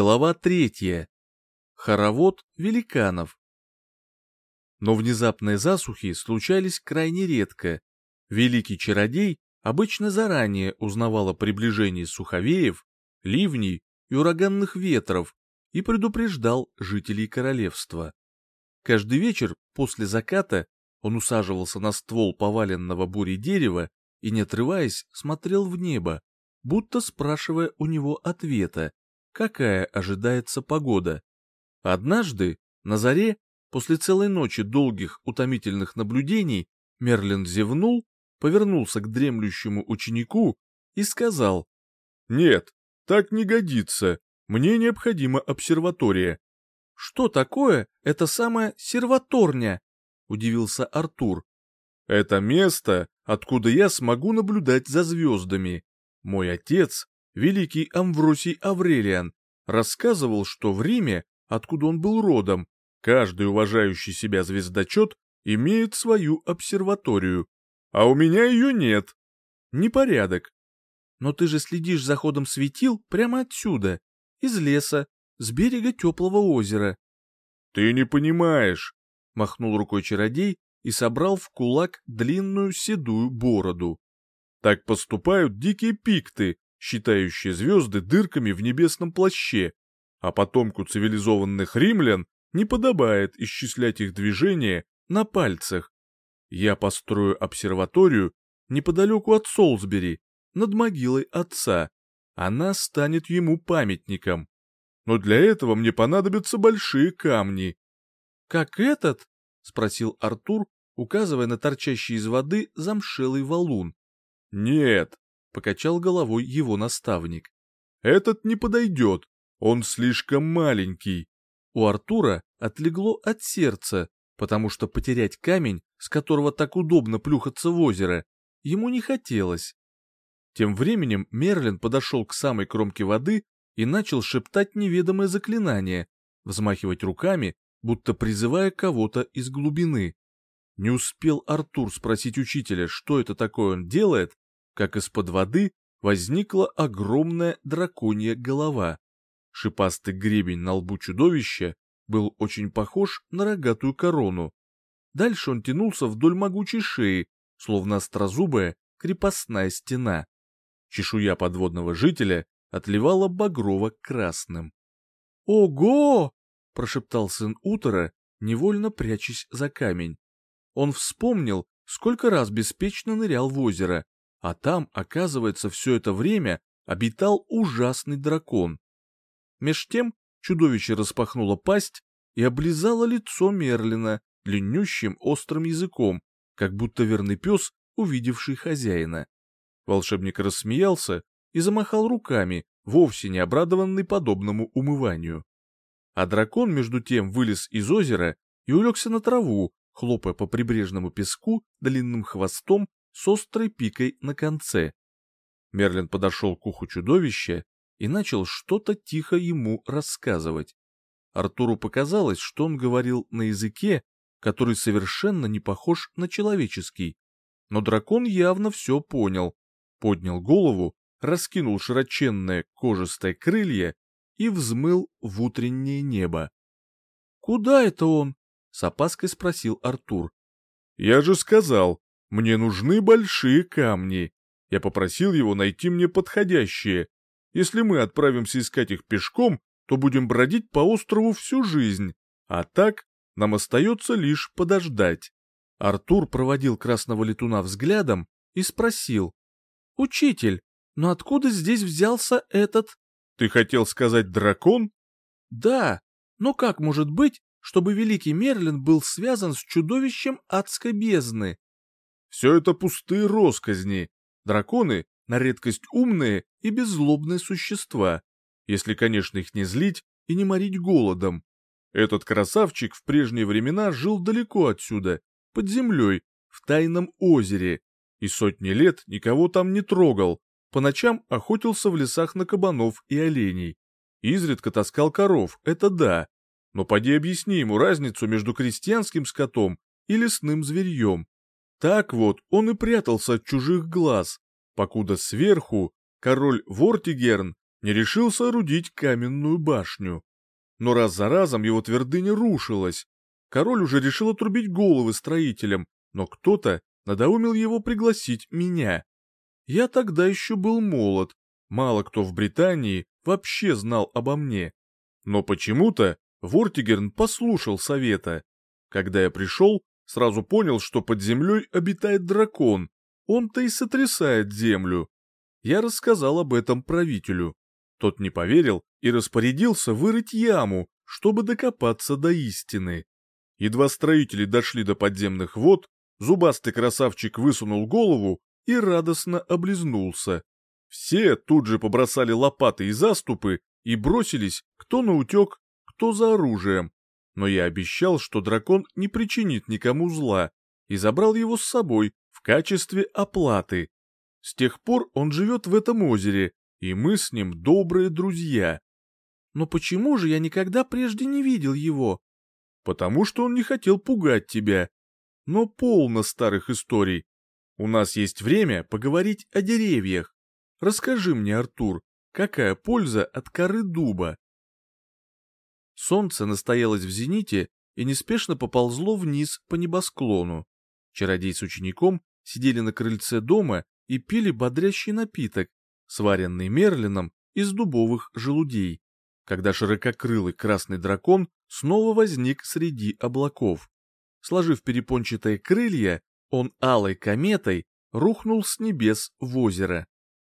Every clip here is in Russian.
Глава третья. Хоровод великанов. Но внезапные засухи случались крайне редко. Великий чародей обычно заранее узнавал о приближении суховеев, ливней и ураганных ветров и предупреждал жителей королевства. Каждый вечер после заката он усаживался на ствол поваленного бурей дерева и, не отрываясь, смотрел в небо, будто спрашивая у него ответа какая ожидается погода. Однажды, на заре, после целой ночи долгих утомительных наблюдений, Мерлин зевнул, повернулся к дремлющему ученику и сказал, «Нет, так не годится, мне необходима обсерватория». «Что такое эта самая серваторня?» — удивился Артур. «Это место, откуда я смогу наблюдать за звездами. Мой отец великий Амвросий Аврелиан, рассказывал, что в Риме, откуда он был родом, каждый уважающий себя звездочет имеет свою обсерваторию, а у меня ее нет. Непорядок. Но ты же следишь за ходом светил прямо отсюда, из леса, с берега теплого озера. Ты не понимаешь, махнул рукой чародей и собрал в кулак длинную седую бороду. Так поступают дикие пикты, считающие звезды дырками в небесном плаще, а потомку цивилизованных римлян не подобает исчислять их движения на пальцах. Я построю обсерваторию неподалеку от Солсбери, над могилой отца. Она станет ему памятником. Но для этого мне понадобятся большие камни. — Как этот? — спросил Артур, указывая на торчащий из воды замшелый валун. — Нет, — покачал головой его наставник. «Этот не подойдет, он слишком маленький». У Артура отлегло от сердца, потому что потерять камень, с которого так удобно плюхаться в озеро, ему не хотелось. Тем временем Мерлин подошел к самой кромке воды и начал шептать неведомое заклинание, взмахивать руками, будто призывая кого-то из глубины. Не успел Артур спросить учителя, что это такое он делает, как из-под воды возникла огромная драконья голова. Шипастый гребень на лбу чудовища был очень похож на рогатую корону. Дальше он тянулся вдоль могучей шеи, словно острозубая крепостная стена. Чешуя подводного жителя отливала багрово-красным. «Ого!» — прошептал сын Утора, невольно прячась за камень. Он вспомнил, сколько раз беспечно нырял в озеро, а там, оказывается, все это время обитал ужасный дракон. Меж тем чудовище распахнуло пасть и облизало лицо Мерлина длиннющим острым языком, как будто верный пес, увидевший хозяина. Волшебник рассмеялся и замахал руками, вовсе не обрадованный подобному умыванию. А дракон между тем вылез из озера и улегся на траву, хлопая по прибрежному песку длинным хвостом с острой пикой на конце. Мерлин подошел к уху чудовища и начал что-то тихо ему рассказывать. Артуру показалось, что он говорил на языке, который совершенно не похож на человеческий. Но дракон явно все понял, поднял голову, раскинул широченные кожистые крылья и взмыл в утреннее небо. «Куда это он?» — с опаской спросил Артур. «Я же сказал, мне нужны большие камни. Я попросил его найти мне подходящие. Если мы отправимся искать их пешком, то будем бродить по острову всю жизнь. А так нам остается лишь подождать. Артур проводил красного летуна взглядом и спросил. «Учитель, но откуда здесь взялся этот...» «Ты хотел сказать дракон?» «Да, но как может быть, чтобы великий Мерлин был связан с чудовищем адской бездны?» Все это пустые росказни. Драконы — на редкость умные и беззлобные существа, если, конечно, их не злить и не морить голодом. Этот красавчик в прежние времена жил далеко отсюда, под землей, в тайном озере, и сотни лет никого там не трогал, по ночам охотился в лесах на кабанов и оленей. Изредка таскал коров, это да, но поди объясни ему разницу между крестьянским скотом и лесным зверьем. Так вот он и прятался от чужих глаз, покуда сверху король Вортигерн не решил соорудить каменную башню. Но раз за разом его твердыня рушилась. Король уже решил отрубить головы строителям, но кто-то надоумил его пригласить меня. Я тогда еще был молод, мало кто в Британии вообще знал обо мне. Но почему-то Вортигерн послушал совета. Когда я пришел, сразу понял, что под землей обитает дракон, он-то и сотрясает землю. Я рассказал об этом правителю. Тот не поверил и распорядился вырыть яму, чтобы докопаться до истины. Едва строители дошли до подземных вод, зубастый красавчик высунул голову и радостно облизнулся. Все тут же побросали лопаты и заступы и бросились кто на утек, кто за оружием. Но я обещал, что дракон не причинит никому зла, и забрал его с собой в качестве оплаты. С тех пор он живет в этом озере, и мы с ним добрые друзья. Но почему же я никогда прежде не видел его? Потому что он не хотел пугать тебя. Но полно старых историй. У нас есть время поговорить о деревьях. Расскажи мне, Артур, какая польза от коры дуба? Солнце настоялось в зените и неспешно поползло вниз по небосклону. Чародей с учеником сидели на крыльце дома и пили бодрящий напиток, сваренный Мерлином из дубовых желудей, когда ширококрылый красный дракон снова возник среди облаков. Сложив перепончатые крылья, он алой кометой рухнул с небес в озеро.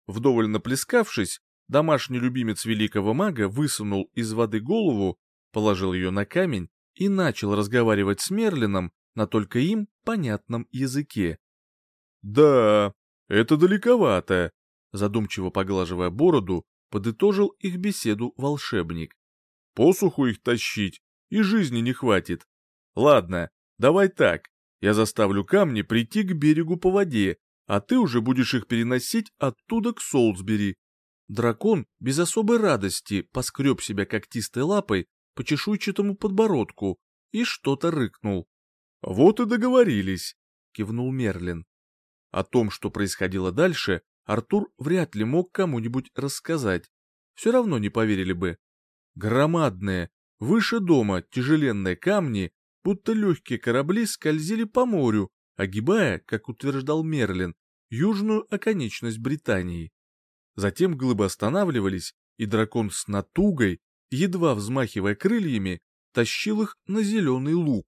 Вдоволь наплескавшись, домашний любимец великого мага высунул из воды голову, положил ее на камень и начал разговаривать с Мерлином на только им понятном языке. «Да, это далековато», задумчиво поглаживая бороду, подытожил их беседу волшебник. «Посуху их тащить, и жизни не хватит. Ладно, давай так, я заставлю камни прийти к берегу по воде, а ты уже будешь их переносить оттуда к Солсбери». Дракон без особой радости поскреб себя когтистой лапой по чешуйчатому подбородку и что-то рыкнул. «Вот и договорились», — кивнул Мерлин. О том, что происходило дальше, Артур вряд ли мог кому-нибудь рассказать. Все равно не поверили бы. Громадные, выше дома тяжеленные камни, будто легкие корабли скользили по морю, огибая, как утверждал Мерлин, южную оконечность Британии. Затем глыбы останавливались, и дракон с натугой, едва взмахивая крыльями, тащил их на зеленый луг,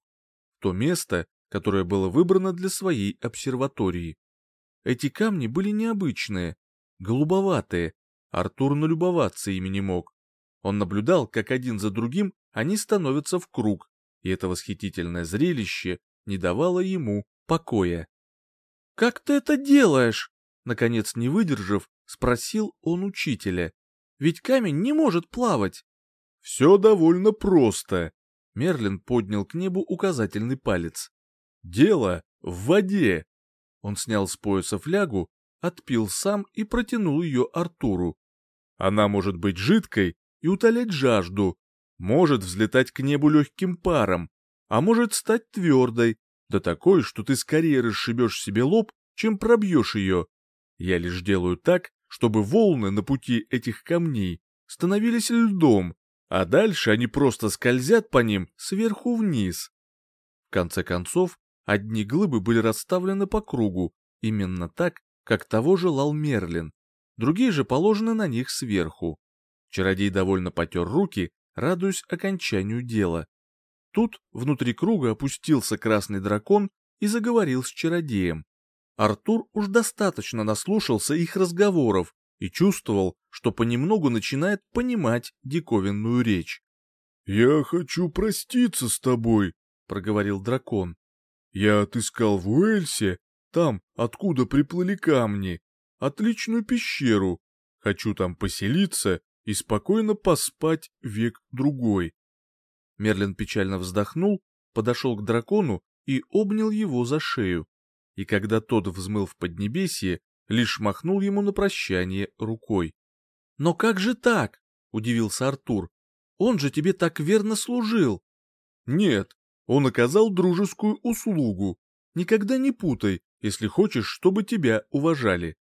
то место, которое было выбрано для своей обсерватории. Эти камни были необычные, голубоватые, Артур налюбоваться ими не мог. Он наблюдал, как один за другим они становятся в круг, и это восхитительное зрелище не давало ему покоя. «Как ты это делаешь?» Наконец, не выдержав, спросил он учителя. «Ведь камень не может плавать». «Все довольно просто», — Мерлин поднял к небу указательный палец. «Дело в воде. Он снял с пояса флягу, отпил сам и протянул ее Артуру. Она может быть жидкой и утолять жажду, может взлетать к небу легким паром, а может стать твердой, да такой, что ты скорее расшибешь себе лоб, чем пробьешь ее. Я лишь делаю так, чтобы волны на пути этих камней становились льдом, а дальше они просто скользят по ним сверху вниз. В конце концов, Одни глыбы были расставлены по кругу, именно так, как того желал Мерлин, другие же положены на них сверху. Чародей довольно потер руки, радуясь окончанию дела. Тут внутри круга опустился красный дракон и заговорил с чародеем. Артур уж достаточно наслушался их разговоров и чувствовал, что понемногу начинает понимать диковинную речь. «Я хочу проститься с тобой», — проговорил дракон. Я отыскал в Уэльсе, там, откуда приплыли камни, отличную пещеру. Хочу там поселиться и спокойно поспать век-другой. Мерлин печально вздохнул, подошел к дракону и обнял его за шею. И когда тот взмыл в поднебесье, лишь махнул ему на прощание рукой. — Но как же так? — удивился Артур. — Он же тебе так верно служил. — Нет, он оказал дружескую услугу. Никогда не путай, если хочешь, чтобы тебя уважали.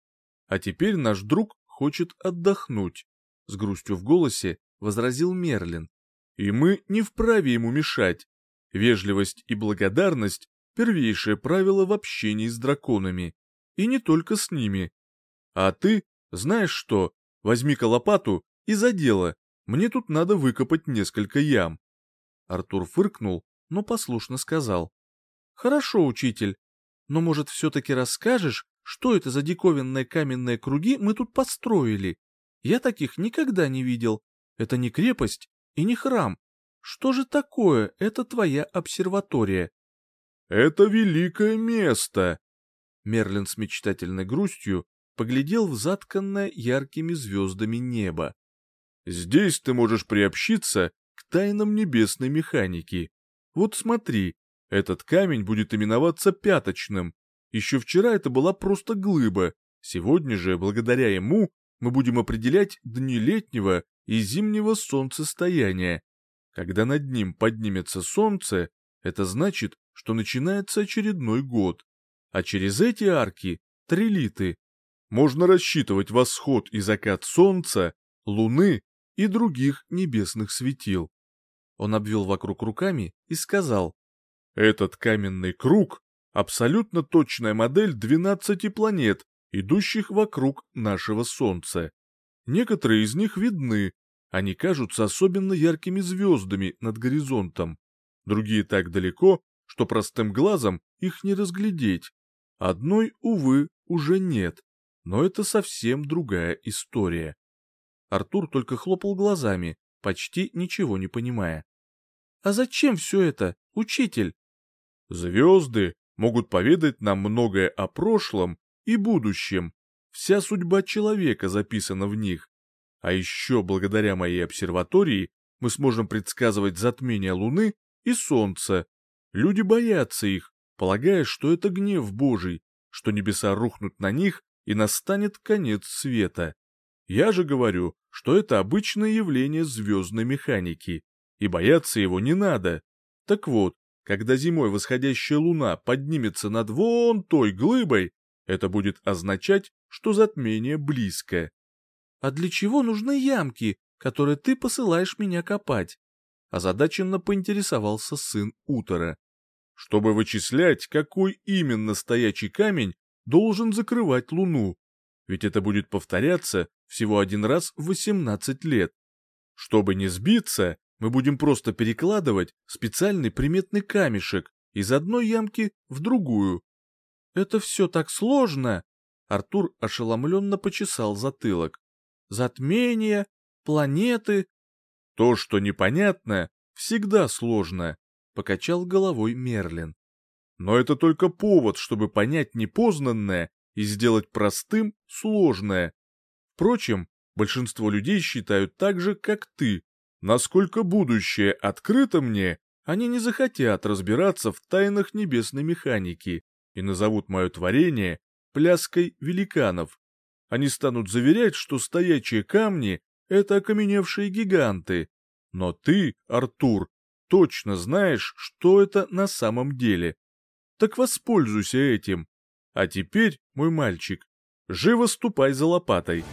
А теперь наш друг хочет отдохнуть. — с грустью в голосе возразил Мерлин. «И мы не вправе ему мешать. Вежливость и благодарность — первейшее правило в общении с драконами. И не только с ними. А ты, знаешь что, возьми-ка лопату и за дело. Мне тут надо выкопать несколько ям». Артур фыркнул, но послушно сказал. «Хорошо, учитель, но, может, все-таки расскажешь, что это за диковинные каменные круги мы тут построили? Я таких никогда не видел. Это не крепость и не храм. Что же такое это твоя обсерватория? Это великое место. Мерлин с мечтательной грустью поглядел в затканное яркими звездами небо. Здесь ты можешь приобщиться к тайнам небесной механики. Вот смотри, этот камень будет именоваться пяточным. Еще вчера это была просто глыба, сегодня же, благодаря ему, мы будем определять дни летнего и зимнего солнцестояния. Когда над ним поднимется солнце, это значит, что начинается очередной год. А через эти арки – трилиты. Можно рассчитывать восход и закат солнца, луны и других небесных светил. Он обвел вокруг руками и сказал, «Этот каменный круг – абсолютно точная модель 12 планет, идущих вокруг нашего Солнца. Некоторые из них видны, они кажутся особенно яркими звездами над горизонтом. Другие так далеко, что простым глазом их не разглядеть. Одной, увы, уже нет, но это совсем другая история. Артур только хлопал глазами, почти ничего не понимая. «А зачем все это, учитель?» «Звезды могут поведать нам многое о прошлом и будущем. Вся судьба человека записана в них. А еще благодаря моей обсерватории мы сможем предсказывать затмение Луны и Солнца. Люди боятся их, полагая, что это гнев Божий, что небеса рухнут на них и настанет конец света. Я же говорю, что это обычное явление звездной механики, и бояться его не надо. Так вот, когда зимой восходящая луна поднимется над вон той глыбой, это будет означать, что затмение близко. А для чего нужны ямки, которые ты посылаешь меня копать? Озадаченно поинтересовался сын Утора. Чтобы вычислять, какой именно стоячий камень должен закрывать Луну. Ведь это будет повторяться всего один раз в 18 лет. Чтобы не сбиться, мы будем просто перекладывать специальный приметный камешек из одной ямки в другую, это все так сложно. Артур ошеломленно почесал затылок. Затмения, планеты. То, что непонятно, всегда сложно, покачал головой Мерлин. Но это только повод, чтобы понять непознанное и сделать простым сложное. Впрочем, большинство людей считают так же, как ты. Насколько будущее открыто мне, они не захотят разбираться в тайнах небесной механики и назовут мое творение пляской великанов. Они станут заверять, что стоячие камни — это окаменевшие гиганты. Но ты, Артур, точно знаешь, что это на самом деле. Так воспользуйся этим. А теперь, мой мальчик, живо ступай за лопатой.